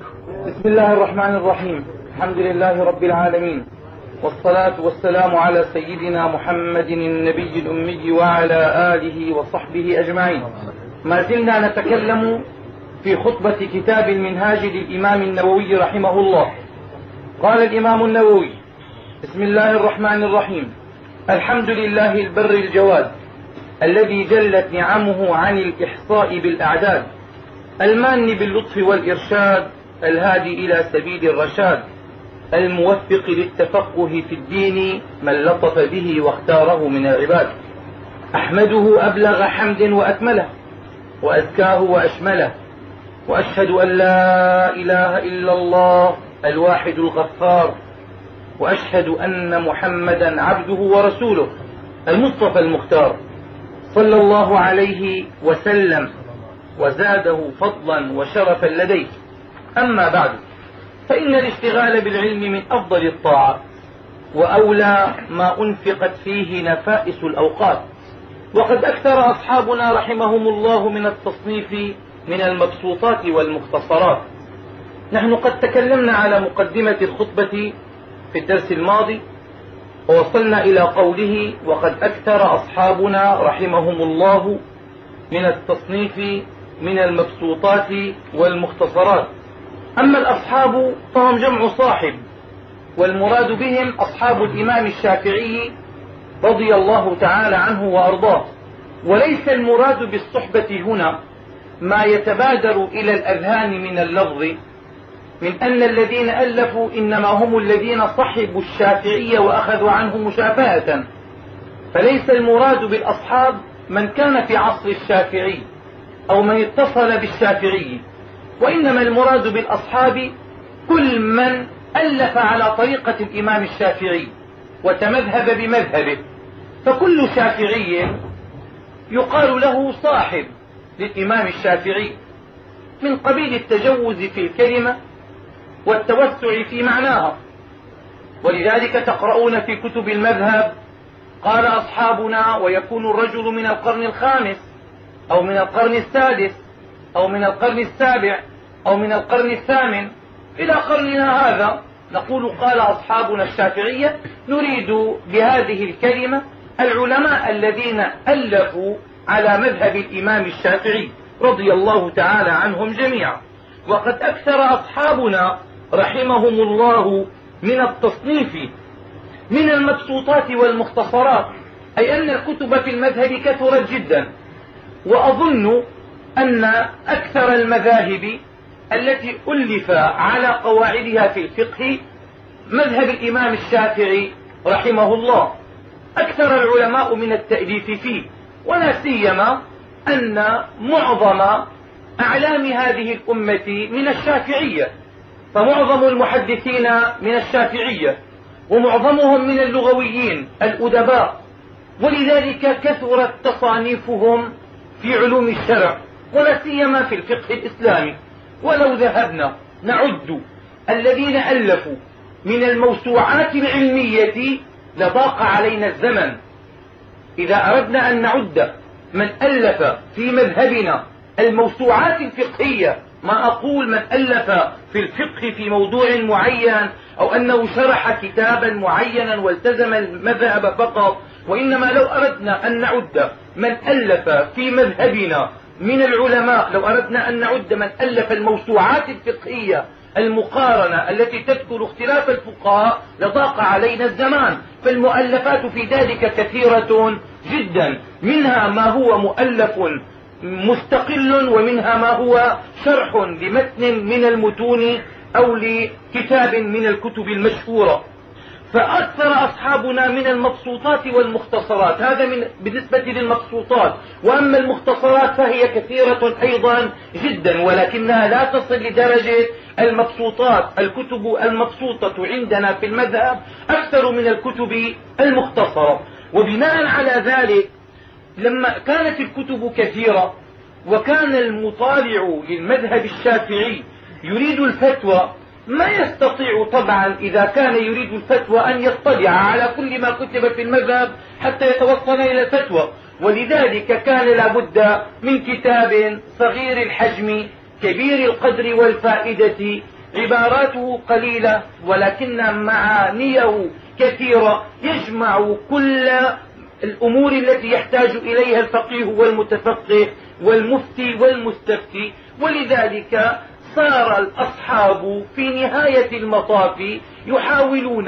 بسم الله الرحمن الرحيم. الحمد لله رب العالمين. والصلاة والسلام على سيدنا محمد النبي الأمي وعلى آله وصحبه أجمعين. ما زلنا نتكلم في خطبة كتاب المنهاج للإمام النووي رحمه الله. قال الإمام النووي بسم الله الرحمن الرحيم. الحمد لله البر الجواد الذي جلت نعمه عن الإحصاء بالأعداد المان باللطف والإرشاد الهادي إلى سبيل الرشاد الموفق للتفقه في الدين من لطف به واختاره من العباد. أحمده أبلغ حمد وأكمله وأزكاه وأشمله وأشهد أن لا إله إلا الله الواحد الغفار وأشهد أن محمدا عبده ورسوله المصطفى المختار. صلى الله عليه وسلم وزاده فضلا وشرفا لديه. أما بعد فإن الاشتغال بالعلم من أفضل الطاعات وأولى ما أنفقت فيه نفائس الأوقات. وقد أكثر أصحابنا رحمهم الله من التصنيف من المبسوطات والمختصرات. نحن قد تكلمنا على مقدمة الخطبة في الدرس الماضي ووصلنا إلى قوله وقد أكثر أصحابنا رحمهم الله من التصنيف من المبسوطات والمختصرات أما الأصحاب فهم جمع صاحب والمراد بهم أصحاب الإمام الشافعي رضي الله تعالى عنه وأرضاه. وليس المراد بالصحبة هنا ما يتبادر إلى الأذهان من اللفظ من أن الذين ألفوا إنما هم الذين صحبوا الشافعي وأخذوا عنه مشافهة فليس المراد بالأصحاب من كان في عصر الشافعي أو من اتصل بالشافعي. وإنما المراد بالأصحاب كل من ألف على طريقة الإمام الشافعي وتمذهب بمذهبه. فكل شافعي يقال له صاحب للإمام الشافعي من قبيل التجوز في الكلمة والتوسع في معناها. ولذلك تقرؤون في كتب المذهب قال أصحابنا ويكون الرجل من القرن الخامس أو من القرن السادس أو من القرن السابع. أو من القرن الثامن إلى قرننا هذا نقول قال أصحابنا الشافعية نريد بهذه الكلمة العلماء الذين ألفوا على مذهب الإمام الشافعي رضي الله تعالى عنهم جميعا. وقد أكثر أصحابنا رحمهم الله من التصنيف من المبسوطات والمختصرات أي أن الكتب في المذهب كثرت جدا. وأظن أن أكثر المذاهب التي ألف على قواعدها في الفقه مذهب الإمام الشافعي رحمه الله. أكثر العلماء من التأليف فيه ولا سيما أن معظم أعلام هذه الأمة من الشافعية فمعظم المحدثين من الشافعية ومعظمهم من اللغويين الأدباء. ولذلك كثرت تصانيفهم في علوم الشرع ولا سيما في الفقه الإسلامي. ولو ذهبنا نعد الذين ألفوا من الموسوعات العلمية لضاق علينا الزمن. إذا أردنا أن نعد من ألف في مذهبنا الموسوعات الفقهية ما أقول من ألف في الفقه في موضوع معين أو أنه شرح كتابا معينا والتزم المذهب فقط وإنما لو أردنا أن نعد من ألف في مذهبنا من العلماء لو أردنا أن نعد من ألف الموسوعات الفقهية المقارنة التي تذكر اختلاف الفقهاء لضاق علينا الزمان فالمؤلفات في ذلك كثيرة جدا. منها ما هو مؤلف مستقل ومنها ما هو شرح لمتن من المتون أو لكتاب من الكتب المشهورة. فأكثر أصحابنا من المبسوطات والمختصرات. هذا من بالنسبة للمبسوطات. وأما المختصرات فهي كثيرة أيضا جدا ولكنها لا تصل لدرجة المبسوطات. الكتب المبسوطة عندنا في المذهب أكثر من الكتب المختصرة. وبناء على ذلك لما كانت الكتب كثيرة وكان المطالع للمذهب الشافعي يريد الفتوى ما يستطيع طبعا إذا كان يريد الفتوى أن يطلع على كل ما كتب في المذهب حتى يتوصل إلى الفتوى. ولذلك كان لابد من كتاب صغير الحجم كبير القدر والفائدة. عباراته قليلة ولكن معانيه كثيرة. يجمع كل الأمور التي يحتاج إليها الفقيه والمتفقه والمفتي والمستفتي. ولذلك صار الأصحاب في نهاية المطاف يحاولون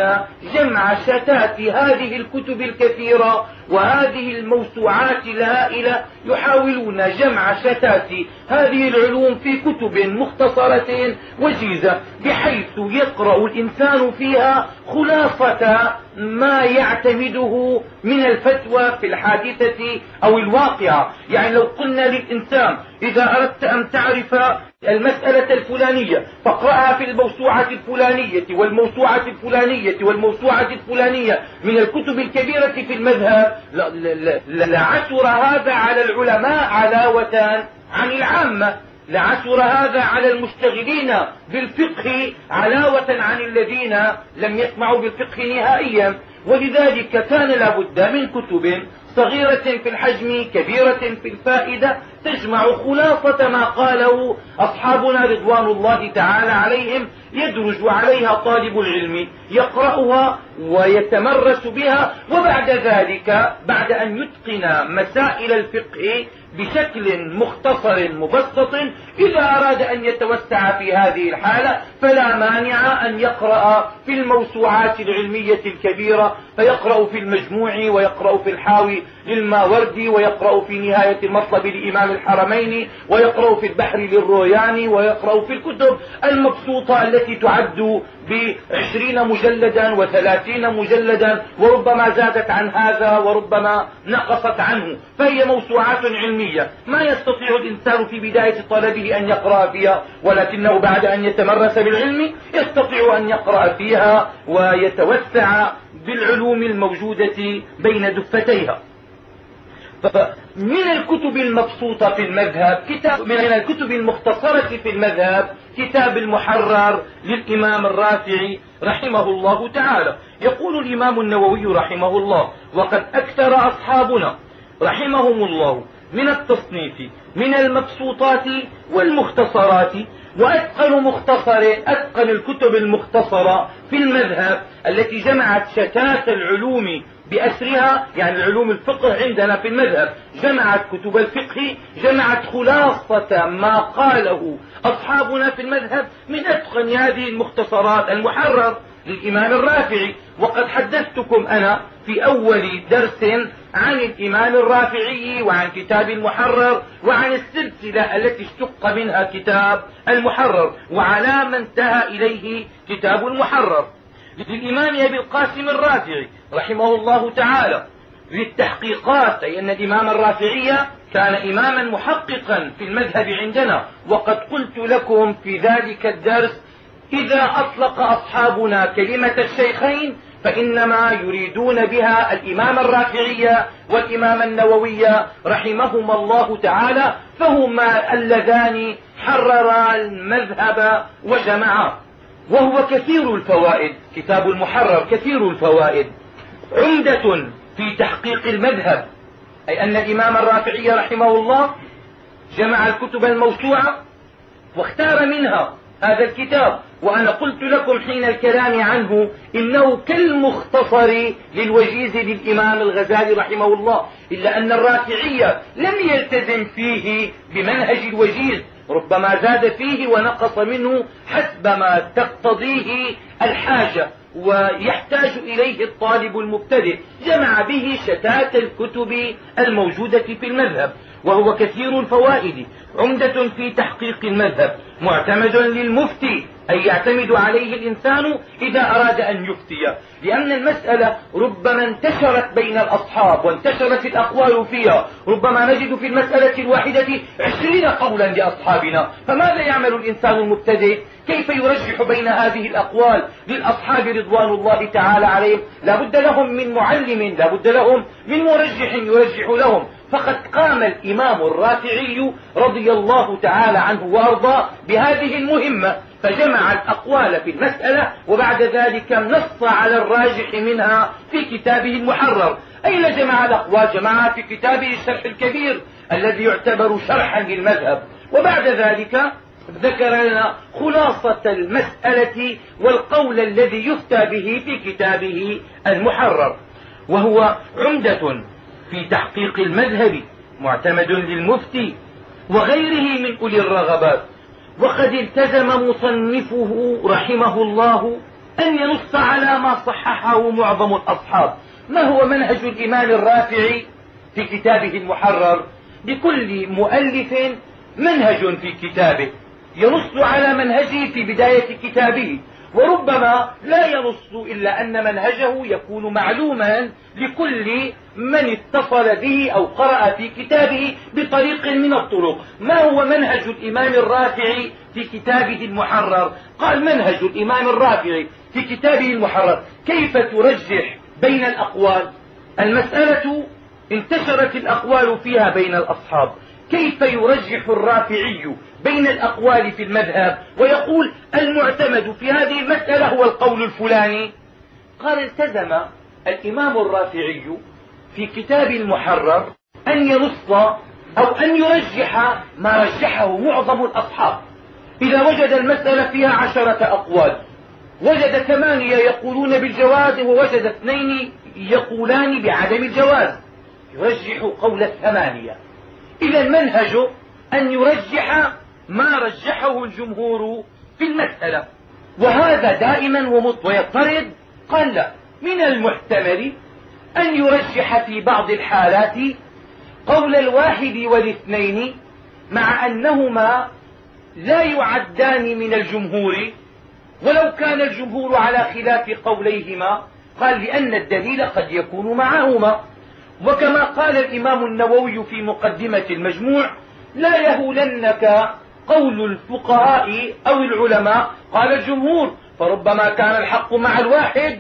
جمع شتات هذه الكتب الكثيرة وهذه الموسوعات الهائلة يحاولون جمع شتات هذه العلوم في كتب مختصرة وجيزة بحيث يقرأ الإنسان فيها خلاصة ما يعتمده من الفتوى في الحادثة أو الواقعة. يعني لو قلنا للإنسان إذا أردت أن تعرف المسألة الفلانية فاقرأها في الموسوعة الفلانية والموسوعة الفلانية والموسوعة الفلانية من الكتب الكبيرة في المذهب. لعثر هذا على العلماء علاوة عن العامة. لعثر هذا على المشتغلين بالفقه علاوة عن الذين لم يسمعوا بالفقه نهائيا. ولذلك كان لابد من كتب صغيرة في الحجم كبيرة في الفائدة تجمع خلاصة ما قاله أصحابنا رضوان الله تعالى عليهم يدرج عليها طالب العلم يقرأها ويتمرس بها وبعد ذلك بعد أن يتقن مسائل الفقه بشكل مختصر مبسط إذا أراد أن يتوسع في هذه الحالة فلا مانع أن يقرأ في الموسوعات العلمية الكبيرة فيقرأ في المجموع ويقرأ في الحاوي للماوردي ويقرأ في نهاية المطلب لإمام الحرمين ويقرأ في البحر للروياني ويقرأ في الكتب المبسوطة التي تعد بعشرين مجلدا وثلاثين مجلدا وربما زادت عن هذا وربما نقصت عنه فهي موسوعات علمية ما يستطيع الإنسان في بداية طلبه أن يقرأ فيها ولكنه بعد أن يتمرس بالعلم يستطيع أن يقرأ فيها ويتوسع بالعلوم الموجودة بين دفتيها. من الكتب المبسوطة في المذهب كتاب من الكتب المختصرة في المذهب كتاب المحرر للإمام الرافعي رحمه الله تعالى. يقول الإمام النووي رحمه الله وقد أكثر أصحابنا رحمهم الله من التصنيف من المبسوطات والمختصرات. وأتقن مختصر أتقن الكتب المختصرة في المذهب التي جمعت شتات العلوم بأسرها يعني العلوم الفقه عندنا في المذهب. جمعت كتب الفقه جمعت خلاصة ما قاله أصحابنا في المذهب من أتقن هذه المختصرات المحرر. للإمام الرافعي. وقد حدثتكم أنا في أول درس عن الإمام الرافعي وعن كتاب المحرر وعن السلسلة التي اشتق منها كتاب المحرر وعلى ما انتهى إليه كتاب المحرر. للإمام أبي القاسم الرافعي رحمه الله تعالى للتحقيقات أي أن الإمام الرافعي كان إماما محققا في المذهب عندنا. وقد قلت لكم في ذلك الدرس إذا أطلق أصحابنا كلمة الشيخين فإنما يريدون بها الإمام الرافعي والإمام النووي رحمهما الله تعالى فهما اللذان حررا المذهب وجمعا وهو كثير الفوائد كتاب المحرر كثير الفوائد. عمدة في تحقيق المذهب أي أن الإمام الرافعي رحمه الله جمع الكتب الموسوعة واختار منها هذا الكتاب وأنا قلت لكم حين الكلام عنه إنه كالمختصر للوجيز للإمام الغزالي رحمه الله إلا أن الرافعي لم يلتزم فيه بمنهج الوجيز ربما زاد فيه ونقص منه حسب ما تقتضيه الحاجة ويحتاج إليه الطالب المبتدئ جمع به شتات الكتب الموجودة في المذهب. وهو كثير الفوائد عمدة في تحقيق المذهب معتمد للمفتي أي يعتمد عليه الإنسان إذا أراد أن يفتي. لأن المسألة ربما انتشرت بين الأصحاب وانتشرت الأقوال فيها ربما نجد في المسألة الواحدة عشرين قولا لأصحابنا. فماذا يعمل الإنسان المبتدئ؟ كيف يرجح بين هذه الأقوال للأصحاب رضوان الله تعالى عليهم؟ لا بد لهم من معلم لا بد لهم من مرجح يرجح لهم. فقد قام الإمام الرافعي رضي الله تعالى عنه وأرضاه بهذه المهمة فجمع الأقوال في المسألة وبعد ذلك نص على الراجح منها في كتابه المحرر. أين جمع الأقوال جمعها في كتابه الشرح الكبير الذي يعتبر شرحا للمذهب؟ وبعد ذلك ذكر لنا خلاصة المسألة والقول الذي يفتى به في كتابه المحرر وهو عمدة في تحقيق المذهب معتمد للمفتي وغيره من أولي الرغبات. وقد التزم مصنفه رحمه الله أن ينص على ما صححه معظم الأصحاب. ما هو منهج الإمام الرافعي في كتابه المحرر؟ لكل مؤلف منهج في كتابه. ينص على منهجه في بداية كتابه. وربما لا ينص إلا أن منهجه يكون معلوما لكل من اتصل به أو قرأ في كتابه بطريق من الطرق. ما هو منهج الإمام الرافعي في كتابه المحرر؟ قال منهج الإمام الرافعي في كتابه المحرر. كيف ترجح بين الأقوال؟ المسألة انتشرت الأقوال فيها بين الأصحاب. كيف يرجح الرافعي بين الأقوال في المذهب؟ ويقول المعتمد في هذه المسألة هو القول الفلاني. قال التزم الإمام الرافعي في كتاب المحرر أن ينص أو أن يرجح ما رجحه معظم الأصحاب. إذا وجد المسألة فيها عشرة أقوال وجد ثمانية يقولون بالجواز ووجد اثنين يقولان بعدم الجواز. يرجح قول الثمانية. إذا المنهج أن يرجح ما رجحه الجمهور في المسألة. وهذا دائما ويضطرد قال لا من المحتمل أن يرجح في بعض الحالات قول الواحد والاثنين مع أنهما لا يعدان من الجمهور ولو كان الجمهور على خلاف قوليهما قال لأن الدليل قد يكون معهما. وكما قال الإمام النووي في مقدمة المجموع لا يهولنك قول الفقهاء أو العلماء قال الجمهور فربما كان الحق مع الواحد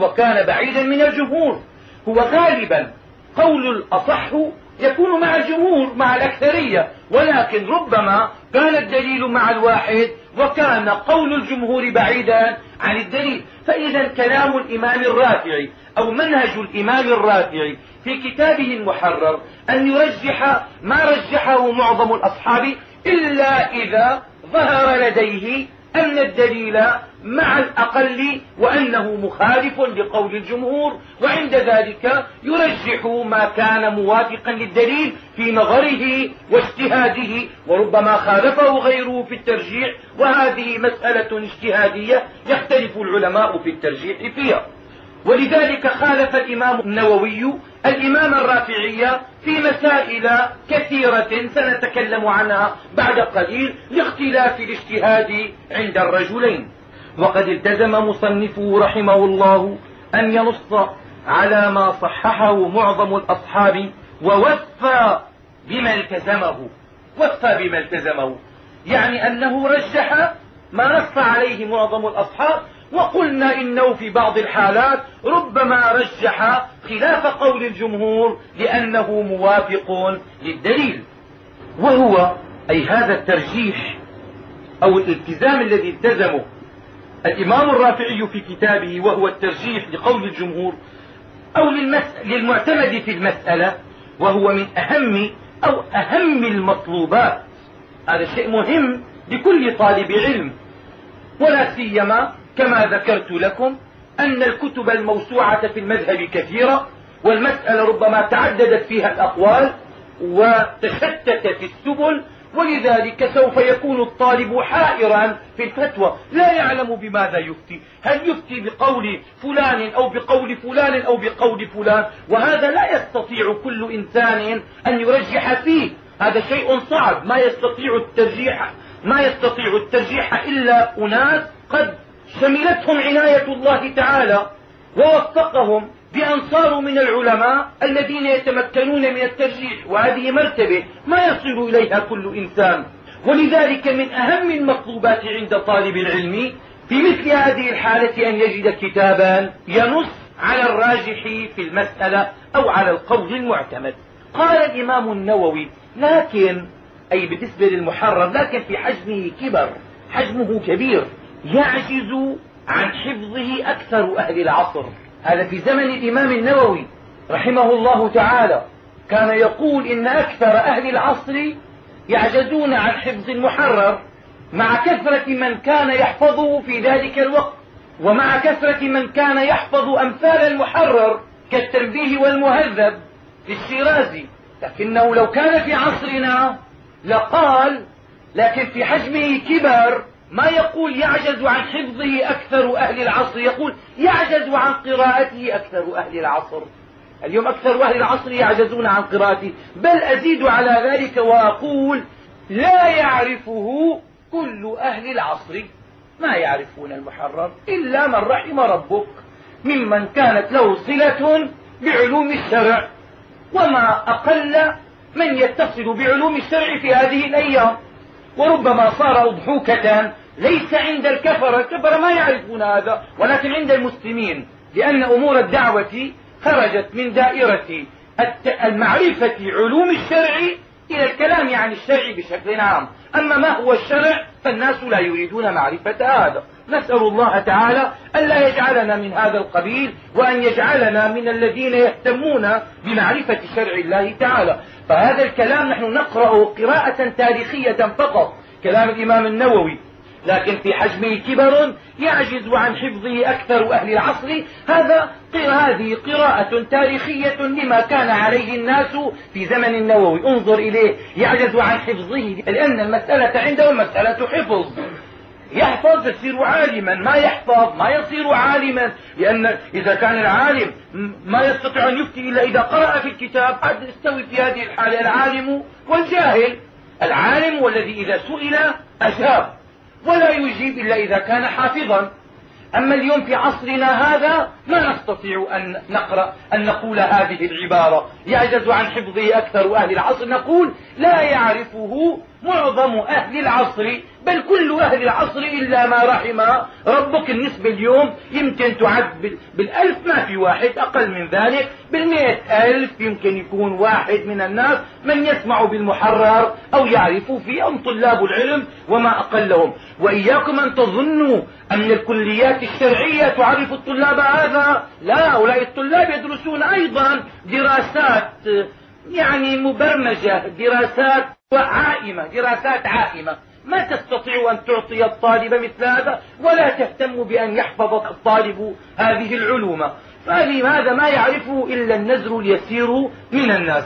وكان بعيدا من الجمهور. هو غالبا قول الأصح يكون مع الجمهور مع الأكثرية. ولكن ربما كان الدليل مع الواحد وكان قول الجمهور بعيدا عن الدليل. فإذا كلام الإمام الرافعي أو منهج الإمام الرافعي في كتابه المحرر أن يرجح ما رجحه معظم الأصحاب إلا إذا ظهر لديه أن الدليل مع الأقل وأنه مخالف لقول الجمهور وعند ذلك يرجح ما كان موافقا للدليل في نظره واجتهاده وربما خالفه غيره في الترجيح وهذه مسألة اجتهادية يختلف العلماء في الترجيح فيها. ولذلك خالف الإمام النووي الإمام الرافعي في مسائل كثيرة سنتكلم عنها بعد قليل لاختلاف الاجتهاد عند الرجلين. وقد التزم مصنفه رحمه الله أن ينص على ما صححه معظم الأصحاب ووفى بما التزمه. وفى بما التزمه. يعني أنه رجح ما نص عليه معظم الأصحاب وقلنا إنه في بعض الحالات ربما رجح خلاف قول الجمهور لأنه موافق للدليل. وهو أي هذا الترجيح أو الالتزام الذي التزمه الإمام الرافعي في كتابه وهو الترجيح لقول الجمهور أو للمعتمد في المسألة وهو من أهم أو أهم المطلوبات. هذا شيء مهم لكل طالب علم ولا سيما كما ذكرت لكم أن الكتب الموسوعة في المذهب كثيرة والمسألة ربما تعددت فيها الأقوال وتشتت في السبل ولذلك سوف يكون الطالب حائرا في الفتوى. لا يعلم بماذا يفتي. هل يفتي بقول فلان أو بقول فلان أو بقول فلان؟ وهذا لا يستطيع كل إنسان أن يرجح فيه. هذا شيء صعب. ما يستطيع الترجيح ما يستطيع الترجيح إلا أناس قد شملتهم عناية الله تعالى ووفقهم بأن صاروا من العلماء الذين يتمكنون من الترجيح وهذه مرتبة ما يصل إليها كل إنسان. ولذلك من أهم المطلوبات عند طالب العلم في مثل هذه الحالة أن يجد كتابا ينص على الراجح في المسألة أو على القول المعتمد. قال الإمام النووي لكن أي بالنسبة للمحرر لكن في حجمه كبر حجمه كبير يعجز عن حفظه أكثر أهل العصر. هذا في زمن الإمام النووي رحمه الله تعالى. كان يقول إن أكثر أهل العصر يعجزون عن حفظ المحرر مع كثرة من كان يحفظه في ذلك الوقت ومع كثرة من كان يحفظ أمثال المحرر كالتنبيه والمهذب للشيرازي لكنه لو كان في عصرنا لقال لكن في حجمه كبر ما يقول يعجز عن حفظه أكثر أهل العصر؟ يقول يعجز عن قراءته أكثر أهل العصر. اليوم أكثر أهل العصر يعجزون عن قراءته. بل أزيد على ذلك وأقول لا يعرفه كل أهل العصر. ما يعرفون المحرر إلا من رحم ربك ممن كانت له صلة بعلوم الشرع. وما أقل من يتصل بعلوم الشرع في هذه الأيام. وربما صار أضحوكة ليس عند الكفرة الكفرة ما يعرفون هذا ولكن عند المسلمين لأن أمور الدعوة خرجت من دائرة المعرفة علوم الشرع إلى الكلام عن الشرع بشكل عام. أما ما هو الشرع فالناس لا يريدون معرفة هذا. نسأل الله تعالى ألا يجعلنا من هذا القبيل وأن يجعلنا من الذين يهتمون بمعرفة شرع الله تعالى. فهذا الكلام نحن نقرأه قراءة تاريخية فقط كلام الإمام النووي. لكن في حجمه كبر يعجز عن حفظه أكثر أهل العصر. هذا هذه قراءة تاريخية لما كان عليه الناس في زمن النووي. انظر إليه يعجز عن حفظه لأن المسألة عنده مسألة حفظ. يحفظ يصير عالما. ما يحفظ ما يصير عالما. لأن إذا كان العالم ما يستطيع أن يفتي إلا إذا قرأ في الكتاب قد يستوي في هذه الحالة العالم والجاهل. العالم والذي إذا سئل أجاب ولا يجيب إلا إذا كان حافظا. أما اليوم في عصرنا هذا ما نستطيع أن نقرأ أن نقول هذه العبارة. يعجز عن حفظه أكثر أهل العصر. نقول لا يعرفه معظم أهل العصر بل كل أهل العصر إلا ما رحم ربك النسبة اليوم يمكن تعد بالألف ما في واحد أقل من ذلك بالمئة ألف يمكن يكون واحد من الناس من يسمع بالمحرر أو يعرف فيه أم طلاب العلم وما أقلهم. وإياكم أن تظنوا أن الكليات الشرعية تعرف الطلاب هذا؟ لا هؤلاء الطلاب يدرسون أيضا دراسات يعني مبرمجة دراسات عائمة دراسات عائمة. ما تستطيع أن تعطي الطالب مثل هذا ولا تهتم بأن يحفظ الطالب هذه العلوم. فلماذا ما يعرفه إلا النزر اليسير من الناس.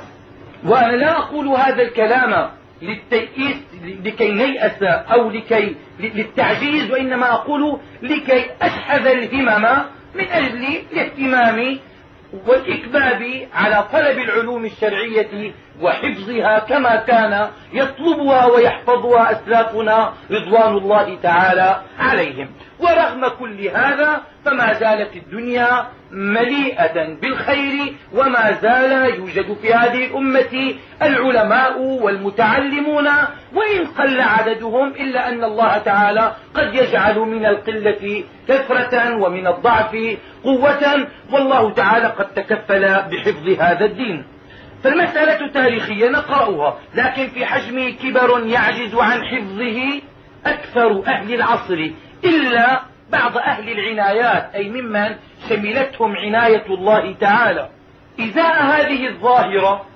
وأنا لا أقول هذا الكلام للتيئيس لكي نيأس أو لكي للتعجيز وإنما أقول لكي أشحذ الهمم من أجل الاهتمام والإكباب على طلب العلوم الشرعية وحفظها كما كان يطلبها ويحفظها أسلافنا رضوان الله تعالى عليهم. ورغم كل هذا فما زالت الدنيا مليئة بالخير وما زال يوجد في هذه الأمة العلماء والمتعلمون وإن قل عددهم إلا أن الله تعالى قد يجعل من القلة كثرة ومن الضعف قوة والله تعالى قد تكفل بحفظ هذا الدين. فالمسألة تاريخية نقرأها لكن في حجم كبر يعجز عن حفظه أكثر أهل العصر إلا بعض أهل العنايات أي ممن شملتهم عناية الله تعالى. إزاء هذه الظاهرة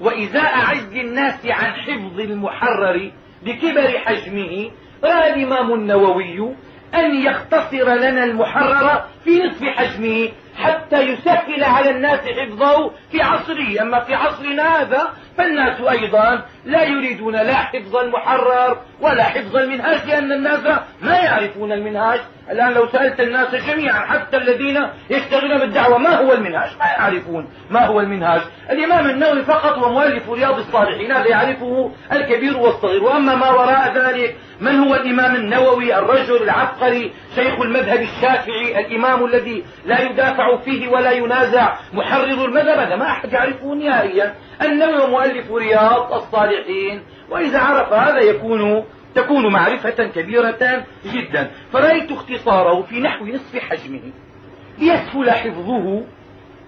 وإزاء عجز الناس عن حفظ المحرر بكبر حجمه رأى الإمام النووي أن يختصر لنا المحرر في نصف حجمه. حتى يسهل على الناس حفظه في عصره. أما في عصرنا هذا فالناس أيضا لا يريدون لا حفظ المحرر ولا حفظ المنهاج لأن الناس ما يعرفون المنهاج. الآن لو سألت الناس جميعا حتى الذين يشتغلون بالدعوة ما هو المنهاج؟ ما يعرفون ما هو المنهاج. الإمام النووي فقط ومؤلف رياض الصالحين هذا يعرفه الكبير والصغير. وأما ما وراء ذلك من هو الإمام النووي؟ الرجل العبقري شيخ المذهب الشافعي الإمام الذي لا يدافع فيه ولا ينازع. محرر المذهب هذا ما أحد يعرفه نهائيا. النووي مؤلف رياض الصالحين. وإذا عرف هذا يكون تكون معرفة كبيرة جدا. فرأيت اختصاره في نحو نصف حجمه. ليسهل حفظه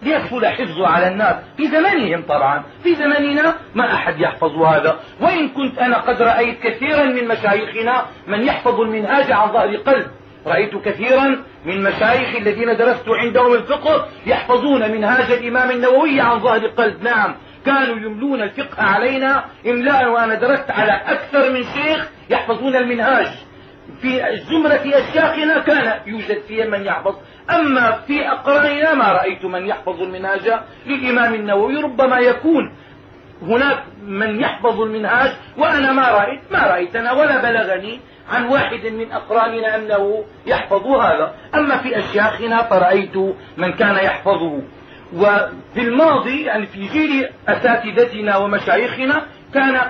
ليسهل حفظه على الناس. في زمانهم طبعا. في زماننا ما أحد يحفظ هذا. وإن كنت أنا قد رأيت كثيرا من مشايخنا من يحفظ المنهاج عن ظهر قلب. رأيت كثيرا من مشايخ الذين درست عندهم الفقه يحفظون منهاج الإمام النووي عن ظهر قلب نعم كانوا يملون الفقه علينا. إملاء وأنا درست على أكثر من شيخ يحفظون المنهاج. في زمرة أشياخنا كان يوجد فيها من يحفظ. أما في أقراننا ما رأيت من يحفظ المنهاج. للإمام النووي ربما يكون هناك من يحفظ المنهاج وأنا ما رأيت ما رأيت أنا ولا بلغني. عن واحد من أقراننا أنه يحفظ هذا. أما في أشياخنا فرأيت من كان يحفظه. وفي الماضي يعني في جيل أساتذتنا ومشايخنا كان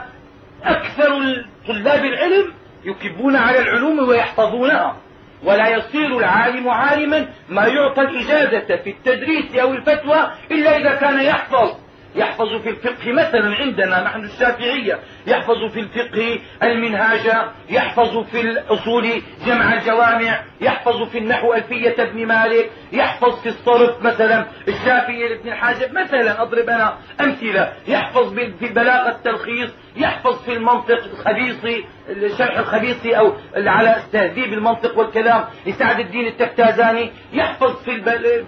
أكثر طلاب العلم يكبون على العلوم ويحفظونها. ولا يصير العالم عالما ما يعطى الإجازة في التدريس أو الفتوى إلا إذا كان يحفظ. يحفظ في الفقه مثلا عندنا نحن الشافعية يحفظ في الفقه المنهاج يحفظ في الأصول جمع الجوامع يحفظ في النحو ألفية ابن مالك يحفظ في الصرف مثلا الشافعي لابن الحاجب مثلا أضرب أنا أمثلة يحفظ في بلاغة التلخيص يحفظ في المنطق الخبيصي الشرح الخبيصي أو على تهذيب المنطق والكلام لسعد الدين التفتازاني يحفظ في,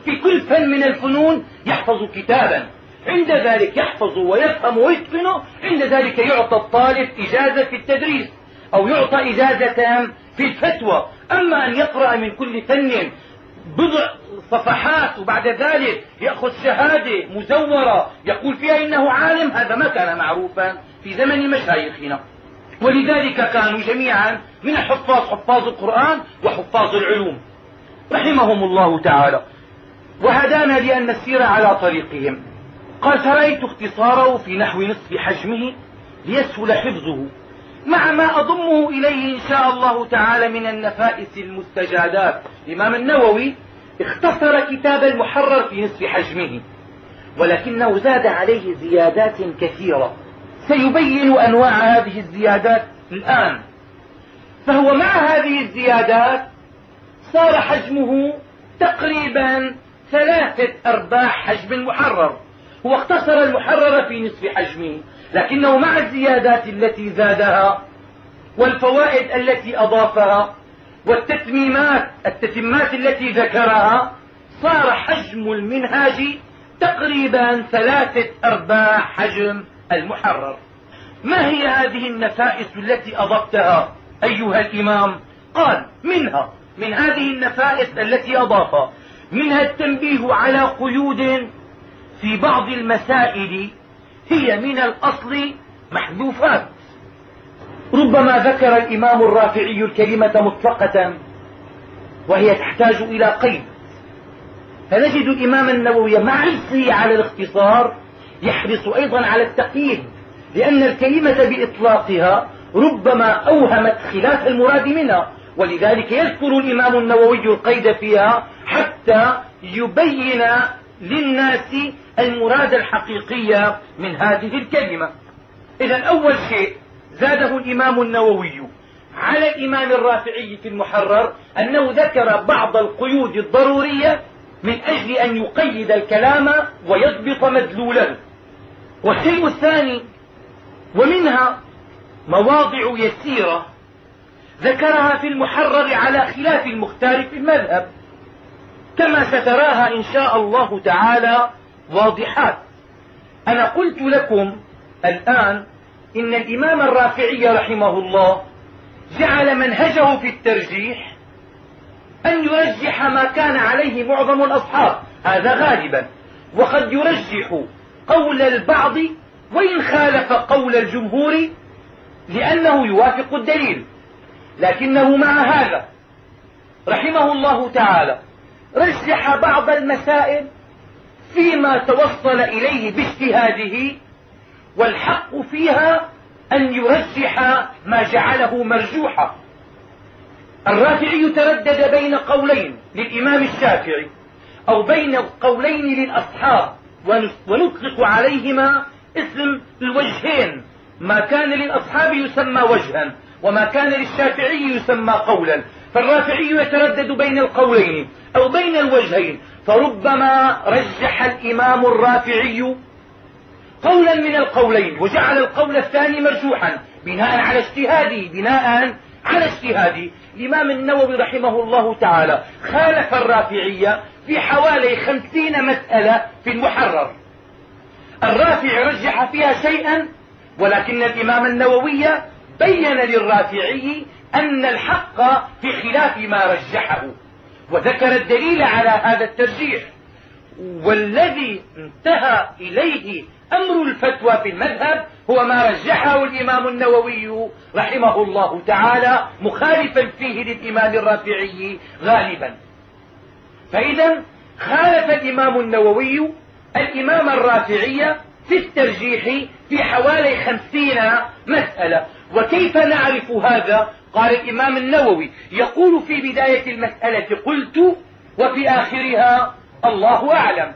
في كل فن من الفنون يحفظ كتابا. عند ذلك يحفظ ويفهم ويتقن عند ذلك يعطى الطالب إجازة في التدريس أو يعطى إجازة في الفتوى. أما أن يقرأ من كل فن بضع صفحات وبعد ذلك يأخذ شهادة مزورة يقول فيها إنه عالم هذا ما كان معروفا في زمن مشايخنا. ولذلك كانوا جميعا من الحفاظ حفاظ القرآن وحفاظ العلوم. رحمهم الله تعالى. وهدانا لأن نسير على طريقهم. قال فرأيت اختصاره في نحو نصف حجمه ليسهل حفظه مع ما أضمه إليه إن شاء الله تعالى من النفائس المستجادات. الإمام النووي اختصر كتاب المحرر في نصف حجمه ولكنه زاد عليه زيادات كثيرة. سيبين أنواع هذه الزيادات الآن. فهو مع هذه الزيادات صار حجمه تقريبا ثلاثة أرباع حجم المحرر. هو اختصر المحرر في نصف حجمه. لكنه مع الزيادات التي زادها والفوائد التي أضافها والتتميمات التتمات التي ذكرها صار حجم المنهاج تقريبا ثلاثة أرباع حجم المحرر. ما هي هذه النفائس التي أضفتها أيها الإمام؟ قال منها من هذه النفائس التي أضافها منها التنبيه على قيود في بعض المسائل هي من الأصل محذوفات. ربما ذكر الإمام الرافعي الكلمة مطلقة وهي تحتاج إلى قيد. فنجد الإمام النووي مع حرصه على الاختصار يحرص أيضا على التقييد لأن الكلمة بإطلاقها ربما أوهمت خلاف المراد منها ولذلك يذكر الإمام النووي القيد فيها حتى يبين للناس المراد الحقيقي من هذه الكلمة. إذا أول شيء زاده الإمام النووي على الإمام الرافعي في المحرر أنه ذكر بعض القيود الضرورية من أجل أن يقيد الكلام ويضبط مدلوله. والشيء الثاني ومنها مواضع يسيرة ذكرها في المحرر على خلاف المختار في المذهب. كما ستراها إن شاء الله تعالى واضحات. أنا قلت لكم الآن إن الإمام الرافعي رحمه الله جعل منهجه في الترجيح أن يرجح ما كان عليه معظم الأصحاب. هذا غالبا. وقد يرجح قول البعض وإن خالف قول الجمهور لأنه يوافق الدليل. لكنه مع هذا رحمه الله تعالى رجح بعض المسائل فيما توصل إليه باجتهاده والحق فيها أن يرجح ما جعله مرجوحا. الرافعي تردد بين قولين للإمام الشافعي أو بين قولين للأصحاب ونطلق عليهما اسم الوجهين. ما كان للأصحاب يسمى وجها وما كان للشافعي يسمى قولا. فالرافعي يتردد بين القولين أو بين الوجهين فربما رجح الإمام الرافعي قولا من القولين وجعل القول الثاني مرجوحا بناء على اجتهاده بناء على اجتهاده الإمام النووي رحمه الله تعالى. خالف الرافعية في حوالي خمسين مسألة في المحرر. الرافع رجح فيها شيئا ولكن الإمام النووي بين للرافعي أن الحق في خلاف ما رجحه وذكر الدليل على هذا الترجيح. والذي انتهى إليه أمر الفتوى في المذهب هو ما رجحه الإمام النووي رحمه الله تعالى مخالفا فيه للإمام الرافعي غالبا. فإذا خالف الإمام النووي الإمام الرافعي في الترجيح في حوالي خمسين مسألة. وكيف نعرف هذا؟ قال الإمام النووي يقول في بداية المسألة قلت وفي آخرها الله أعلم.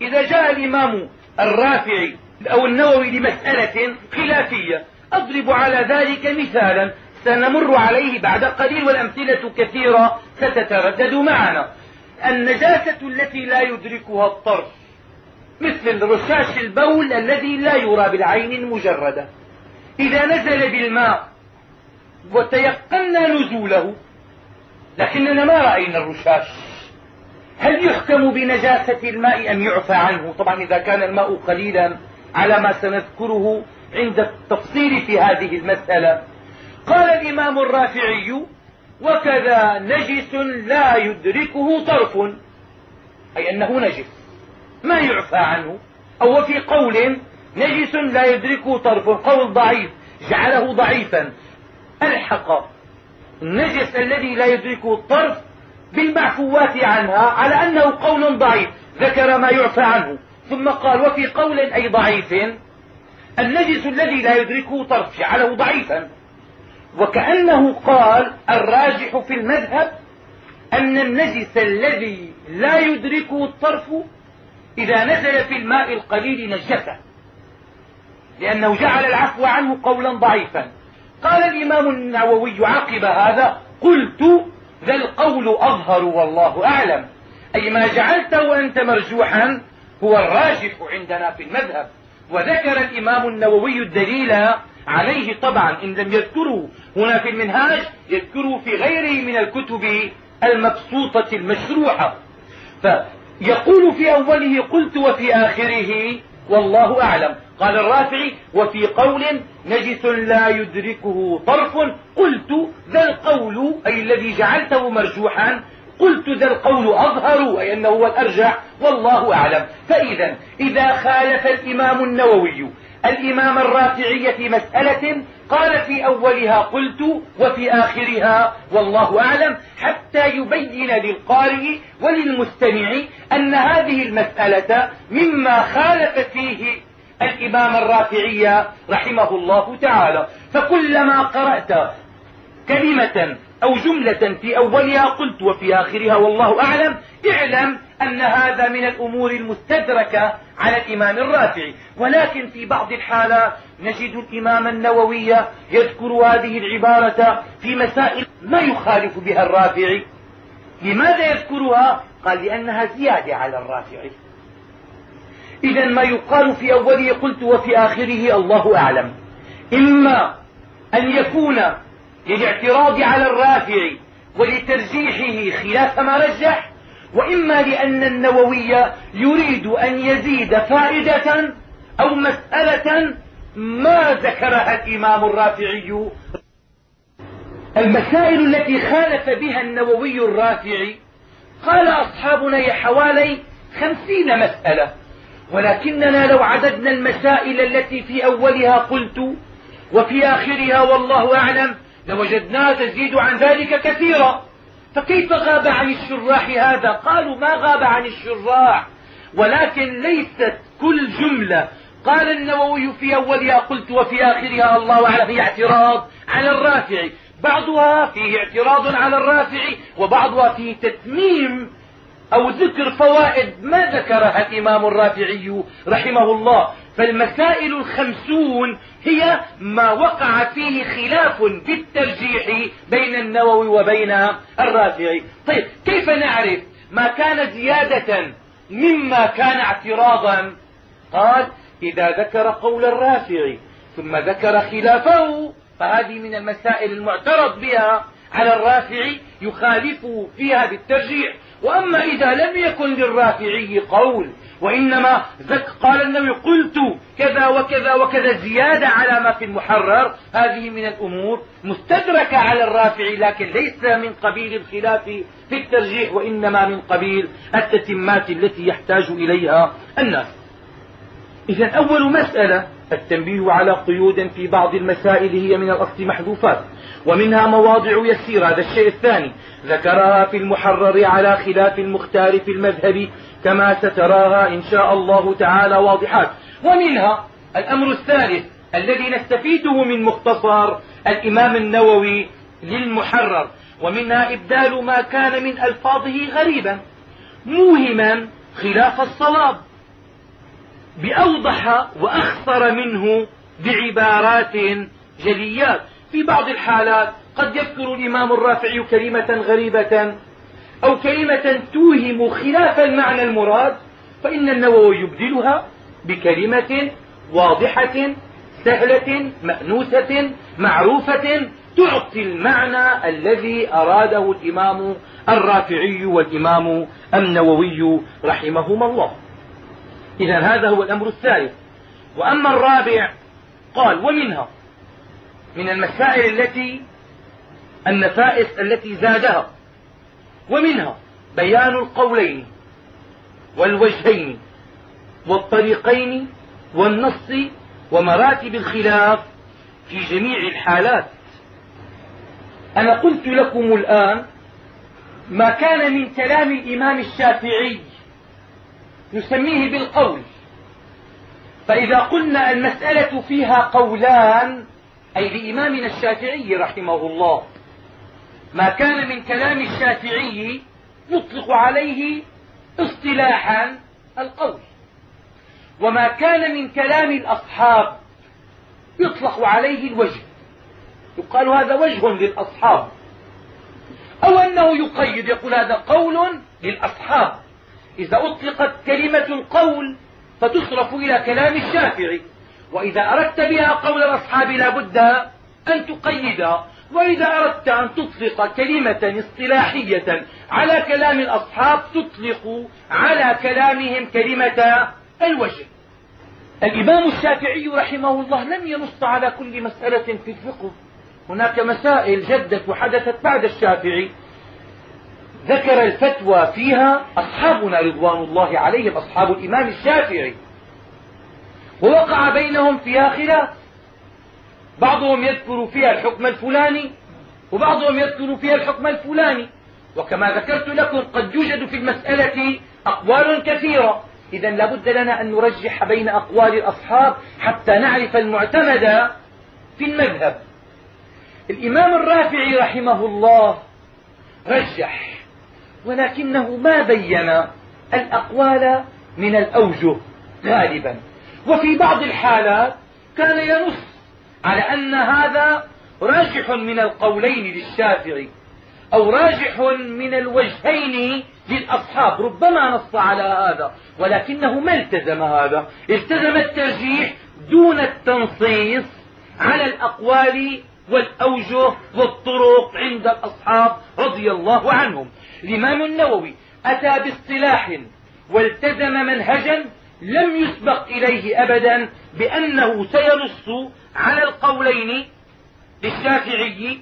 إذا جاء الإمام الرافعي أو النووي لمسألة خلافية أضرب على ذلك مثالا سنمر عليه بعد قليل والأمثلة كثيرة ستتردد معنا. النجاسة التي لا يدركها الطرف مثل رشاش البول الذي لا يرى بالعين المجردة. إذا نزل بالماء وتيقنا نزوله. لكننا ما رأينا الرشاش. هل يحكم بنجاسة الماء أم يعفى عنه؟ طبعا إذا كان الماء قليلا على ما سنذكره عند التفصيل في هذه المسألة. قال الإمام الرافعي وكذا نجس لا يدركه طرف. أي أنه نجس. ما يعفى عنه. أو في قول نجس لا يدركه طرف. قول ضعيف. جعله ضعيفا. ألحق النجس الذي لا يدركه الطرف بالمعفوات عنها على أنه قول ضعيف ذكر ما يعفى عنه. ثم قال وفي قول أي ضعيف؟ النجس الذي لا يدركه طرف جعله ضعيفا. وكأنه قال الراجح في المذهب أن النجس الذي لا يدركه الطرف إذا نزل في الماء القليل نجسة لأنه جعل العفو عنه قولا ضعيفا. قال الإمام النووي عقب هذا قلت ذا القول أظهر والله أعلم. أي ما جعلته أنت مرجوحا هو الراجح عندنا في المذهب. وذكر الإمام النووي الدليل عليه طبعا. إن لم يذكره هنا في المنهاج يذكره في غيره من الكتب المبسوطة المشروحة. فيقول في أوله قلت وفي آخره والله أعلم. قال الرافعي وفي قول نجس لا يدركه طرف. قلت ذا القول أي الذي جعلته مرجوحا. قلت ذا القول أظهر أي أنه هو الأرجح. والله أعلم. فإذا إذا خالف الإمام النووي الإمام الرافعي في مسألة قال في أولها قلت وفي آخرها والله أعلم. حتى يبين للقارئ وللمستمع أن هذه المسألة مما خالف فيه الإمام الرافعي رحمه الله تعالى. فكلما قرأت كلمة أو جملة في أولها قلت وفي آخرها والله أعلم اعلم أن هذا من الأمور المستدركة على الإمام الرافعي. ولكن في بعض الحالات نجد الإمام النووي يذكر هذه العبارة في مسائل ما يخالف بها الرافعي. لماذا يذكرها؟ قال لأنها زيادة على الرافعي. إذا ما يقال في أوله قلت وفي آخره الله أعلم. إما أن يكون للاعتراض على الرافع ولترجيحه خلاف ما رجح وإما لأن النووي يريد أن يزيد فائدة أو مسألة ما ذكرها الإمام الرافعي. المسائل التي خالف بها النووي الرافعي قال أصحابنا حوالي خمسين مسألة. ولكننا لو عددنا المسائل التي في أولها قلت وفي آخرها والله أعلم لوجدناها تزيد عن ذلك كثيرا. فكيف غاب عن الشراح هذا؟ قالوا ما غاب عن الشراح ولكن ليست كل جملة. قال النووي في أولها قلت وفي آخرها الله أعلم هي اعتراض على الرافع بعضها فيه اعتراض على الرافع وبعضها فيه تتميم أو ذكر فوائد ما ذكرها الإمام الرافعي رحمه الله. فالمسائل الخمسون هي ما وقع فيه خلاف في الترجيح بين النووي وبين الرافعي. طيب كيف نعرف ما كان زيادة مما كان اعتراضا؟ قال إذا ذكر قول الرافعي ثم ذكر خلافه فهذه من المسائل المعترض بها. على الرافعي يخالفه فيها بالترجيح. وأما إذا لم يكن للرافعي قول وإنما قال النبي قلت كذا وكذا وكذا زيادة على ما في المحرر هذه من الأمور مستدركة على الرافعي لكن ليس من قبيل الخلاف في الترجيح وإنما من قبيل التتمات التي يحتاج إليها الناس. إذا أول مسألة التنبيه على قيود في بعض المسائل هي من الأصل محذوفات. ومنها مواضع يسيرة هذا الشيء الثاني. ذكرها في المحرر على خلاف المختار في المذهب كما ستراها إن شاء الله تعالى واضحات. ومنها الأمر الثالث الذي نستفيده من مختصر الإمام النووي للمحرر ومنها إبدال ما كان من ألفاظه غريبا موهما خلاف الصواب بأوضح وأخصر منه بعبارات جليات. في بعض الحالات قد يذكر الإمام الرافعي كلمة غريبة أو كلمة توهم خلاف المعنى المراد فإن النووي يبدلها بكلمة واضحة سهلة مأنوسة معروفة تعطي المعنى الذي أراده الإمام الرافعي والإمام النووي رحمهما الله. إذا هذا هو الأمر الثالث. وأما الرابع قال ومنها من المسائل التي النفائس التي زادها ومنها بيان القولين والوجهين والطريقين والنص ومراتب الخلاف في جميع الحالات. أنا قلت لكم الآن ما كان من كلام الإمام الشافعي نسميه بالقول. فإذا قلنا المسألة فيها قولان أي لإمامنا الشافعي رحمه الله. ما كان من كلام الشافعي يطلق عليه اصطلاحا القول. وما كان من كلام الأصحاب يطلق عليه الوجه. يقال هذا وجه للأصحاب. أو أنه يقيد يقول هذا قول للأصحاب. إذا أطلقت كلمة القول فتصرف إلى كلام الشافعي. وإذا أردت بها قول الأصحاب لا بد أن تقيدها وإذا أردت أن تطلق كلمة اصطلاحية على كلام الأصحاب تطلق على كلامهم كلمة الوجه. الإمام الشافعي رحمه الله لم ينص على كل مسألة في الفقه. هناك مسائل جدت وحدثت بعد الشافعي. ذكر الفتوى فيها أصحابنا رضوان الله عليهم أصحاب الإمام الشافعي. ووقع بينهم فيها خلاف بعضهم يذكر فيها الحكم الفلاني وبعضهم يذكر فيها الحكم الفلاني. وكما ذكرت لكم قد يوجد في المسألة أقوال كثيرة. إذا لابد لنا أن نرجح بين أقوال الأصحاب حتى نعرف المعتمد في المذهب. الإمام الرافعي رحمه الله رجح ولكنه ما بين الأقوال من الأوجه غالبا. وفي بعض الحالات كان ينص على أن هذا راجح من القولين للشافعي أو راجح من الوجهين للأصحاب. ربما نص على هذا ولكنه ما التزم هذا. التزم الترجيح دون التنصيص على الأقوال والأوجه والطرق عند الأصحاب رضي الله عنهم. الإمام النووي أتى باصطلاح والتزم منهجا لم يسبق إليه أبدا بأنه سينص على القولين للشافعي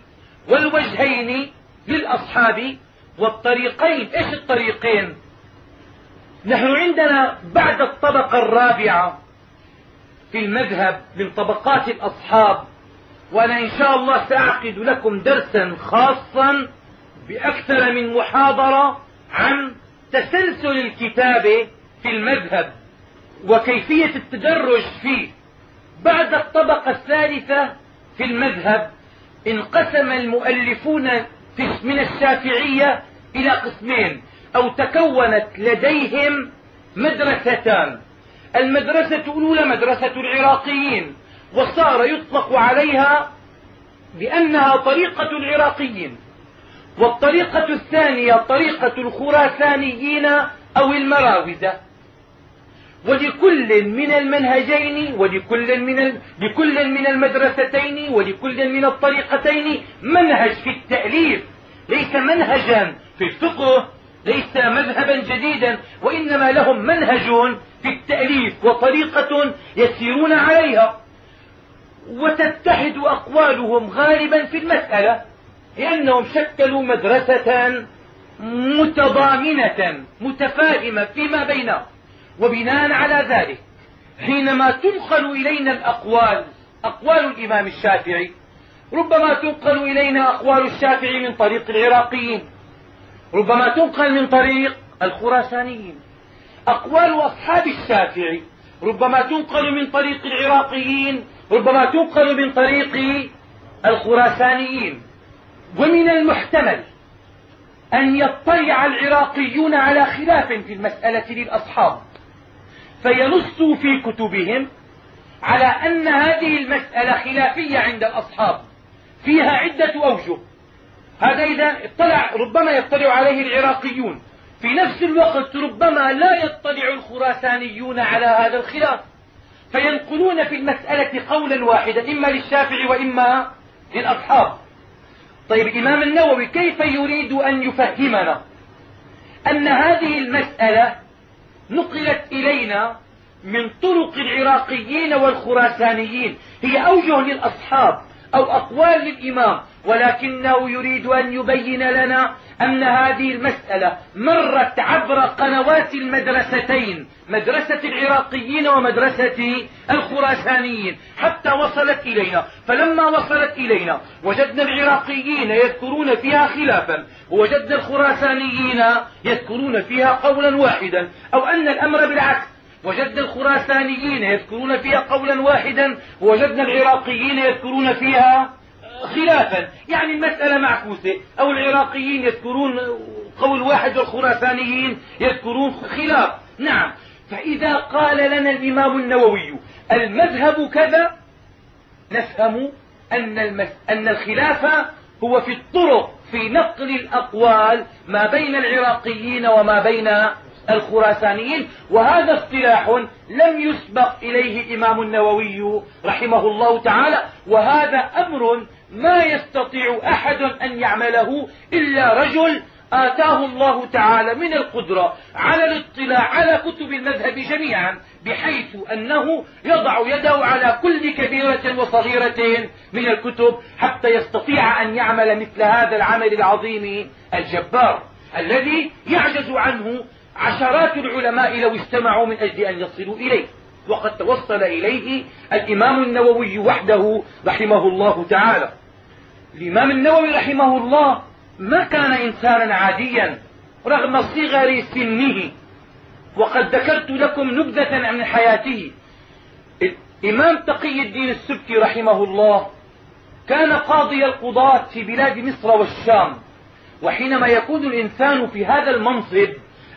والوجهين للأصحاب والطريقين. إيش الطريقين؟ نحن عندنا بعد الطبقة الرابعة في المذهب من طبقات الأصحاب وأنا إن شاء الله سأعقد لكم درسا خاصا بأكثر من محاضرة عن تسلسل الكتاب في المذهب. وكيفية التدرج فيه. بعد الطبقة الثالثة في المذهب انقسم المؤلفون من الشافعية إلى قسمين أو تكونت لديهم مدرستان. المدرسة الأولى مدرسة العراقيين وصار يطلق عليها بأنها طريقة العراقيين. والطريقة الثانية طريقة الخراسانيين أو المراوزة. ولكل من المنهجين ولكل من لكل من المدرستين ولكل من الطريقتين منهج في التأليف. ليس منهجا في الفقه ليس مذهبا جديدا وإنما لهم منهج في التأليف وطريقة يسيرون عليها. وتتحد أقوالهم غالبا في المسألة لأنهم شكلوا مدرسة متضامنة متفاهمة فيما بينهم. وبناء على ذلك حينما تنقل إلينا الأقوال أقوال الإمام الشافعي ربما تنقل إلينا أقوال الشافعي من طريق العراقيين ربما تنقل من طريق الخراسانيين. أقوال أصحاب الشافعي ربما تنقل من طريق العراقيين ربما تنقل من طريق الخراسانيين. ومن المحتمل أن يطلع العراقيون على خلاف في المسألة للأصحاب. فينصوا في كتبهم على أن هذه المسألة خلافية عند الأصحاب فيها عدة أوجه. هذا إذا اطلع ربما يطلع عليه العراقيون. في نفس الوقت ربما لا يطلع الخراسانيون على هذا الخلاف. فينقلون في المسألة قولا واحدا إما للشافعي وإما للأصحاب. طيب الإمام النووي كيف يريد أن يفهمنا أن هذه المسألة نقلت إلينا من طرق العراقيين والخراسانيين. هي أوجه للأصحاب. أو أقوال للإمام ولكنه يريد أن يبين لنا أن هذه المسألة مرت عبر قنوات المدرستين مدرسة العراقيين ومدرسة الخراسانيين حتى وصلت إلينا. فلما وصلت إلينا وجدنا العراقيين يذكرون فيها خلافا ووجدنا الخراسانيين يذكرون فيها قولا واحدا أو أن الأمر بالعكس وجدنا الخراسانيين يذكرون فيها قولا واحدا ووجدنا العراقيين يذكرون فيها خلافا. يعني المسألة معكوسة. أو العراقيين يذكرون قول واحد والخراسانيين يذكرون خلاف. نعم. فإذا قال لنا الإمام النووي المذهب كذا نفهم أن, المس... أن الخلاف هو في الطرق في نقل الأقوال ما بين العراقيين وما بين الخراسانيين وهذا اصطلاح لم يسبق إليه إمام النووي رحمه الله تعالى وهذا أمر ما يستطيع أحد أن يعمله إلا رجل آتاه الله تعالى من القدرة على الاطلاع على كتب المذهب جميعا بحيث أنه يضع يده على كل كبيرة وصغيرة من الكتب حتى يستطيع أن يعمل مثل هذا العمل العظيم الجبار الذي يعجز عنه عشرات العلماء لو اجتمعوا من أجل أن يصلوا إليه. وقد توصل إليه الإمام النووي وحده رحمه الله تعالى. الإمام النووي رحمه الله ما كان إنسانا عاديا رغم صغر سنه. وقد ذكرت لكم نبذة عن حياته. الإمام تقي الدين السبكي رحمه الله كان قاضي القضاة في بلاد مصر والشام. وحينما يكون الإنسان في هذا المنصب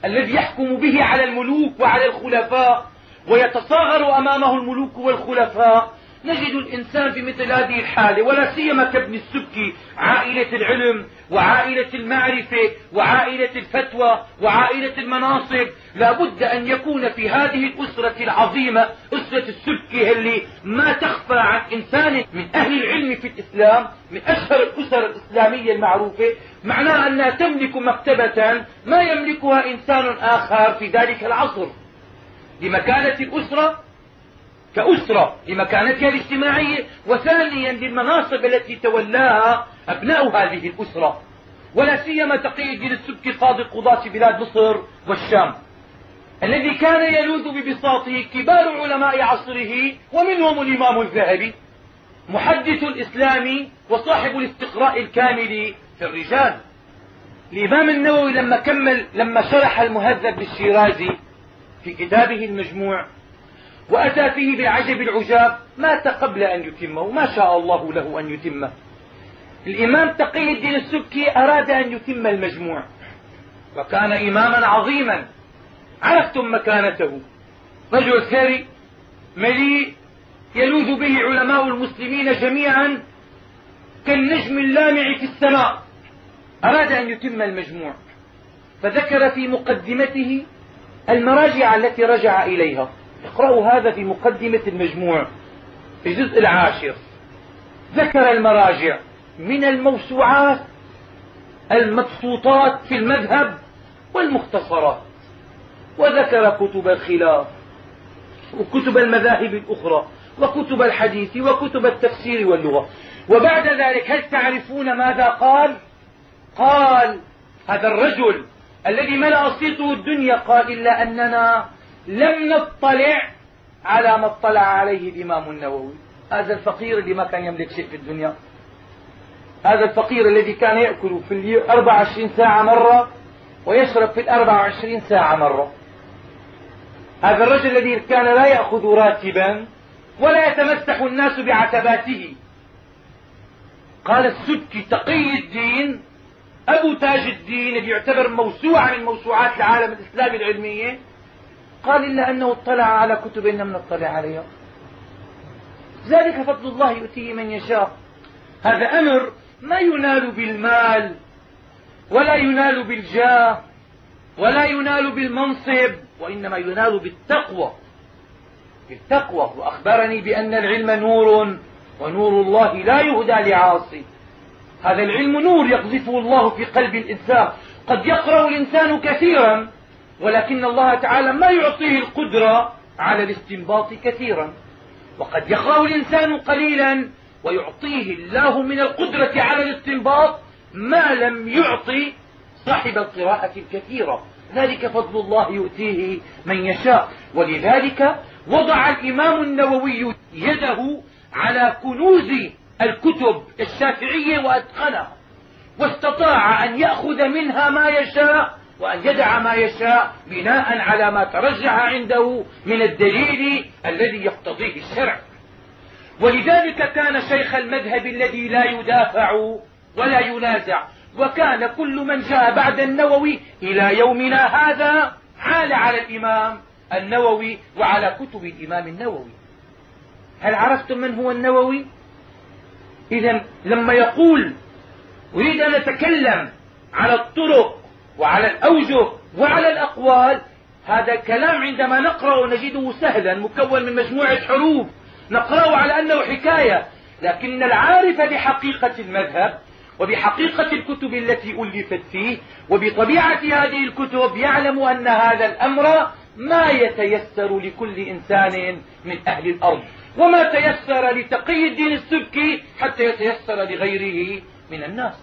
الذي يحكم به على الملوك وعلى الخلفاء ويتصاغر أمامه الملوك والخلفاء. نجد الإنسان في مثل هذه الحالة ولا سيما كابن السبكي عائلة العلم. وعائلة المعرفة وعائلة الفتوى وعائلة المناصب. لا بد أن يكون في هذه الأسرة العظيمة أسرة السبكي اللي ما تخفى عن إنسان من أهل العلم في الإسلام من أشهر الأسر الإسلامية المعروفة. معناها أنها تملك مكتبة ما يملكها إنسان آخر في ذلك العصر. لمكانة الأسرة كأسرة لمكانتها الاجتماعية. وثانيا للمناصب التي تولاها أبناء هذه الأسرة ولا سيما تقي الدين السبكي قاضي قضاة بلاد مصر والشام الذي كان يلوذ ببساطه كبار علماء عصره ومنهم الإمام الذهبي محدث الإسلام وصاحب الاستقراء الكامل في الرجال. الإمام النووي لما كمل لما شرح المهذب للشيرازي في كتابه المجموع وأتى فيه بالعجب العجاب مات قبل أن يتمه ما شاء الله له أن يتمه. الإمام تقي الدين السبكي أراد أن يتم المجموع. وكان إماما عظيما. عرفتم مكانته. رجل ثري مليء يلوذ به علماء المسلمين جميعا كالنجم اللامع في السماء. أراد أن يتم المجموع. فذكر في مقدمته المراجع التي رجع إليها. اقرأوا هذا في مقدمة المجموع في الجزء العاشر. ذكر المراجع. من الموسوعات المبسوطات في المذهب والمختصرات. وذكر كتب الخلاف وكتب المذاهب الأخرى وكتب الحديث وكتب التفسير واللغة. وبعد ذلك هل تعرفون ماذا قال؟ قال هذا الرجل الذي ملأ صيته الدنيا قال إلا أننا لم نطلع على ما اطلع عليه الإمام النووي. هذا الفقير اللي ما كان يملك شيء في الدنيا. هذا الفقير الذي كان يأكل في ال 24 ساعة مرة ويشرب في ال 24 ساعة مرة. هذا الرجل الذي كان لا يأخذ راتبا ولا يتمسح الناس بعتباته. قال السبكي تقي الدين أبو تاج الدين اللي يعتبر موسوعة من موسوعات العالم الإسلامي العلمية قال إلا أنه اطلع على كتب لم نطلع عليها. ذلك فضل الله يؤتيه من يشاء. هذا أمر ما ينال بالمال ولا ينال بالجاه ولا ينال بالمنصب وإنما ينال بالتقوى. بالتقوى. وأخبرني بأن العلم نور ونور الله لا يهدى لعاصي. هذا العلم نور يقذفه الله في قلب الإنسان. قد يقرأ الإنسان كثيرا ولكن الله تعالى ما يعطيه القدرة على الاستنباط كثيرا. وقد يقرأ الإنسان قليلا ويعطيه الله من القدرة على الاستنباط ما لم يعطي صاحب القراءة الكثيرة. ذلك فضل الله يؤتيه من يشاء. ولذلك وضع الإمام النووي يده على كنوز الكتب الشافعية وأتقنها واستطاع أن يأخذ منها ما يشاء وأن يدع ما يشاء بناء على ما ترجح عنده من الدليل الذي يقتضيه الشرع. ولذلك كان شيخ المذهب الذي لا يدافع ولا ينازع وكان كل من جاء بعد النووي إلى يومنا هذا عال على الإمام النووي وعلى كتب الإمام النووي. هل عرفتم من هو النووي؟ إذا لما يقول أريد أن أتكلم على الطرق وعلى الأوجه وعلى الأقوال هذا الكلام عندما نقرأ نجده سهلا مكون من مجموعة حروف. نقرأه على أنه حكاية لكن العارف بحقيقة المذهب وبحقيقة الكتب التي ألفت فيه وبطبيعة هذه الكتب يعلم أن هذا الأمر ما يتيسر لكل إنسان من أهل الأرض وما تيسر لتقي الدين السبكي حتى يتيسر لغيره من الناس.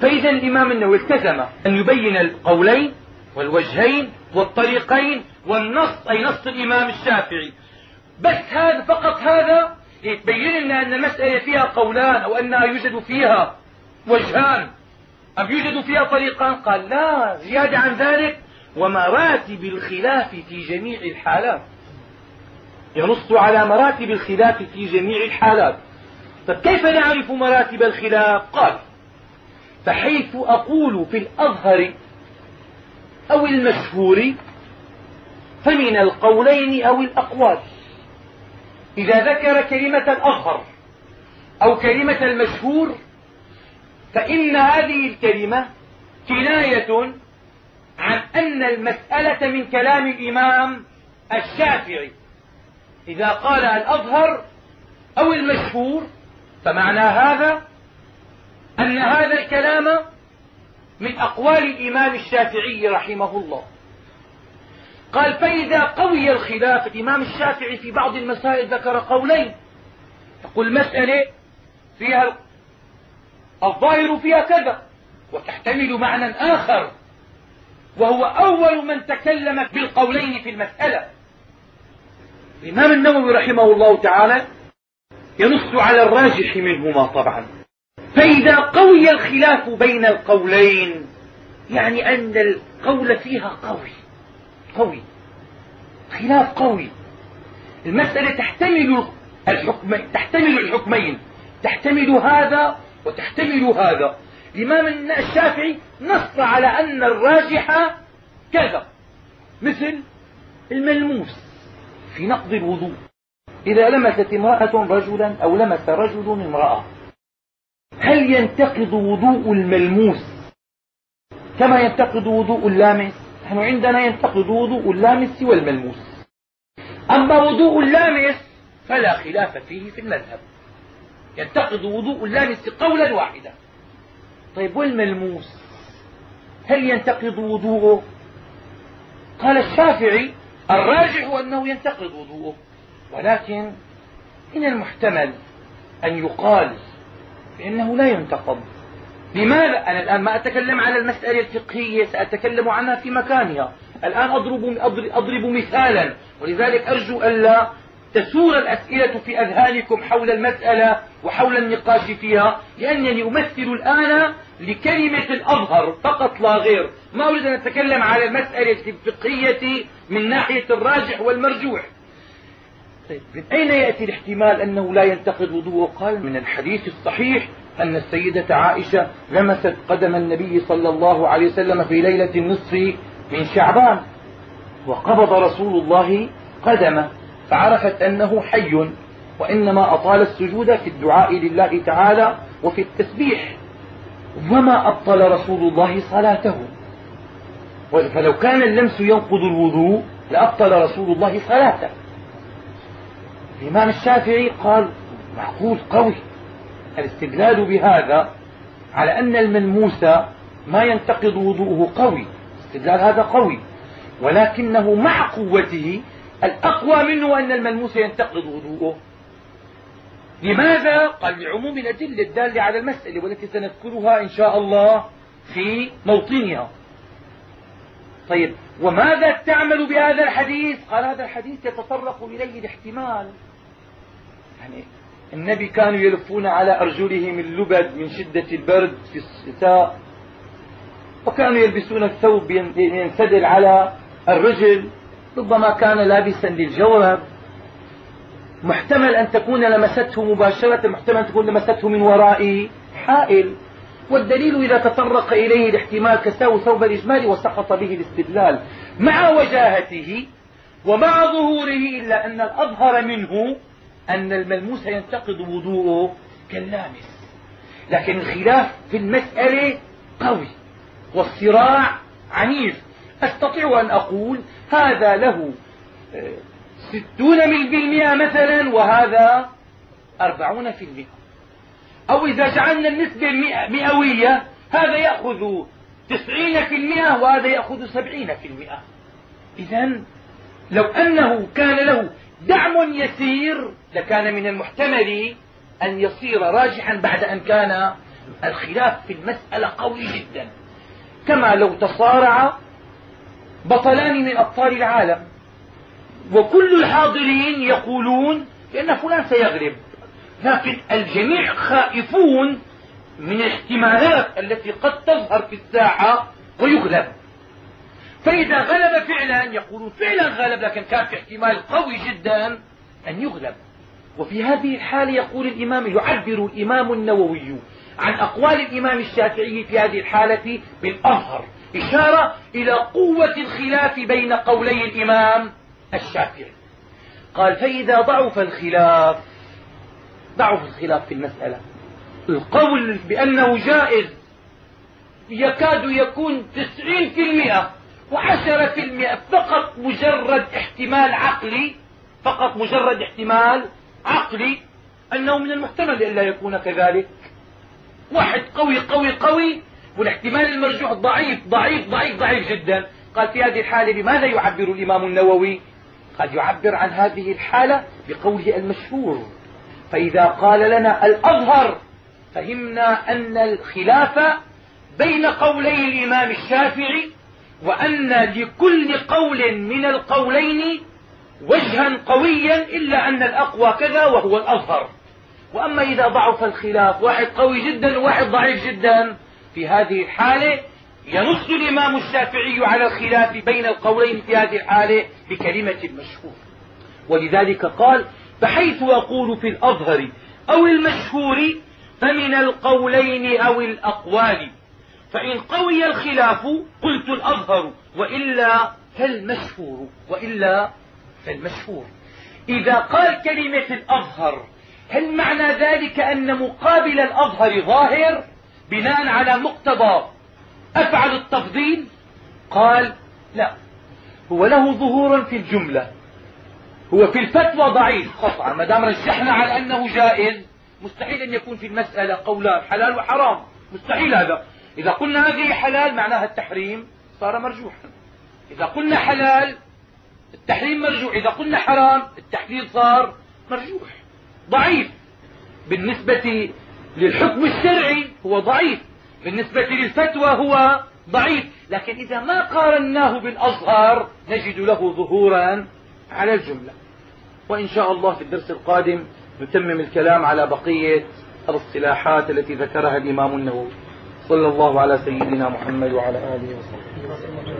فإذا الإمام النووي التزم أن يبين القولين والوجهين والطريقين والنص أي نص الإمام الشافعي. بس هذا فقط هذا يتبين لنا أن المسألة فيها قولان أو أنها يوجد فيها وجهان. أم يوجد فيها طريقان؟ قال لا زيادة عن ذلك ومراتب الخلاف في جميع الحالات. ينص على مراتب الخلاف في جميع الحالات. طيب كيف نعرف مراتب الخلاف؟ قال فحيث أقول في الأظهر أو المشهور فمن القولين أو الأقوال. إذا ذكر كلمة الأظهر أو كلمة المشهور فإن هذه الكلمة كناية عن أن المسألة من كلام الإمام الشافعي. إذا قال الأظهر أو المشهور فمعنى هذا أن هذا الكلام من أقوال الإمام الشافعي رحمه الله. قال فإذا قوي الخلاف الإمام الشافعي في بعض المسائل ذكر قولين. يقول مسألة فيها الظاهر فيها كذا وتحتمل معنى آخر وهو أول من تكلم بالقولين في المسألة. الإمام النووي رحمه الله تعالى ينص على الراجح منهما طبعا. فإذا قوي الخلاف بين القولين يعني أن القول فيها قوي. قوي خلاف قوي. المسألة تحتمل الحكم تحتمل الحكمين. تحتمل هذا وتحتمل هذا. الإمام الشافعي نص على أن الراجح كذا. مثل الملموس في نقض الوضوء. إذا لمست امرأة رجلا أو لمس رجل امرأة هل ينتقض وضوء الملموس كما ينتقض وضوء اللامس؟ نحن عندنا ينتقض وضوء اللامس والملموس. أما وضوء اللامس فلا خلاف فيه في المذهب. ينتقض وضوء اللامس قولا واحدا. طيب والملموس؟ هل ينتقض وضوءه؟ قال الشافعي الراجح أنه ينتقض وضوءه. ولكن من المحتمل أن يقال بأنه لا ينتقض لماذا؟ أنا الآن ما أتكلم على المسألة الفقهية سأتكلم عنها في مكانها. الآن أضرب, أضرب مثالا. ولذلك أرجو ألا تسور الأسئلة في أذهانكم حول المسألة وحول النقاش فيها لأنني أمثل الآن لكلمة الأظهر فقط لا غير. ما أريد أن أتكلم على المسألة الفقهية من ناحية الراجح والمرجوح. طيب من أين يأتي الاحتمال أنه لا ينتقد وضوءه قال من الحديث الصحيح أن السيدة عائشة لمست قدم النبي صلى الله عليه وسلم في ليلة النصف من شعبان وقبض رسول الله قدمه فعرفت أنه حي وإنما أطال السجود في الدعاء لله تعالى وفي التسبيح. وما أبطل رسول الله صلاته؟ فلو كان اللمس ينقض الوضوء لأبطل رسول الله صلاته. الإمام الشافعي قال معقول قوي. الاستدلال بهذا على أن الملموس ما ينتقض وضوءه قوي. استدلال هذا قوي. ولكنه مع قوته الأقوى منه أن الملموس ينتقض وضوءه. لماذا؟ قال لعموم الأدلة الدالة على المسألة والتي سنذكرها إن شاء الله في موطنها. طيب وماذا تعمل بهذا الحديث؟ قال هذا الحديث يتطرق إليه الاحتمال. يعني النبي كانوا يلفون على أرجلهم اللبد من شدة البرد في الشتاء وكانوا يلبسون الثوب ينسدل على الرجل ربما كان لابسا للجورب محتمل أن تكون لمسته مباشرة محتمل أن تكون لمسته من وراء حائل. والدليل إذا تطرق إليه الاحتمال كساو ثوب الإجمال وسقط به الاستدلال. مع وجاهته ومع ظهوره إلا أن الأظهر منه أن الملموس ينتقد وضوءه كاللامس. لكن الخلاف في المسألة قوي والصراع عنيف. أستطيع أن أقول هذا له آه، ستون بالمئة مثلا وهذا أربعون في المئة. أو إذا جعلنا النسبة مئوية هذا يأخذ تسعين في المئة وهذا يأخذ سبعين في المئة. إذا لو أنه كان له دعم يسير لكان من المحتمل أن يصير راجحا بعد أن كان الخلاف في المسألة قوي جدا. كما لو تصارع بطلان من أبطال العالم وكل الحاضرين يقولون بأن فلان سيغلب لكن الجميع خائفون من الاحتمالات التي قد تظهر في الساحة ويغلب. فإذا غلب فعلا يقولون فعلا غلب لكن كان في احتمال قوي جدا أن يغلب. وفي هذه الحالة يقول الإمام يعبر الإمام النووي عن أقوال الإمام الشافعي في هذه الحالة بالأظهر. إشارة إلى قوة الخلاف بين قولي الإمام الشافعي. قال فإذا ضعف الخلاف ضعف الخلاف في المسألة. القول بأنه جائز يكاد يكون تسعين في المئة. وعشرة في المئة فقط مجرد احتمال عقلي فقط مجرد احتمال عقلي أنه من المحتمل أن لا يكون كذلك. واحد قوي قوي قوي والاحتمال المرجوح ضعيف ضعيف ضعيف ضعيف جدا. قال في هذه الحالة بماذا يعبر الإمام النووي؟ قد يعبر عن هذه الحالة بقوله المشهور. فإذا قال لنا الأظهر فهمنا أن الخلاف بين قولي الإمام الشافعي وأن لكل قول من القولين وجها قويا إلا أن الأقوى كذا وهو الأظهر. وأما إذا ضعف الخلاف واحد قوي جدا وواحد ضعيف جدا في هذه الحالة ينص الإمام الشافعي على الخلاف بين القولين في هذه الحالة بكلمة المشهور ولذلك قال فحيث أقول في الأظهر أو المشهور فمن القولين أو الأقوال فإن قوي الخلاف قلت الأظهر وإلا فالمشهور وإلا فالمشهور. إذا قال كلمة الأظهر هل معنى ذلك أن مقابل الأظهر ظاهر؟ بناء على مقتضى أفعل التفضيل؟ قال لا. هو له ظهور في الجملة. هو في الفتوى ضعيف قطعا ما دام رجحنا على أنه جائز مستحيل أن يكون في المسألة قولان حلال وحرام. مستحيل هذا. إذا قلنا هذه حلال معناها التحريم صار مرجوحا إذا قلنا حلال التحريم مرجوح إذا قلنا حرام التحليل صار مرجوح. ضعيف. بالنسبة للحكم الشرعي هو ضعيف. بالنسبة للفتوى هو ضعيف. لكن إذا ما قارناه بالأظهر نجد له ظهورا على الجملة. وإن شاء الله في الدرس القادم نتمم الكلام على بقية الاصطلاحات التي ذكرها الإمام النووي. صلى الله على سيدنا محمد وعلى آله وصحبه.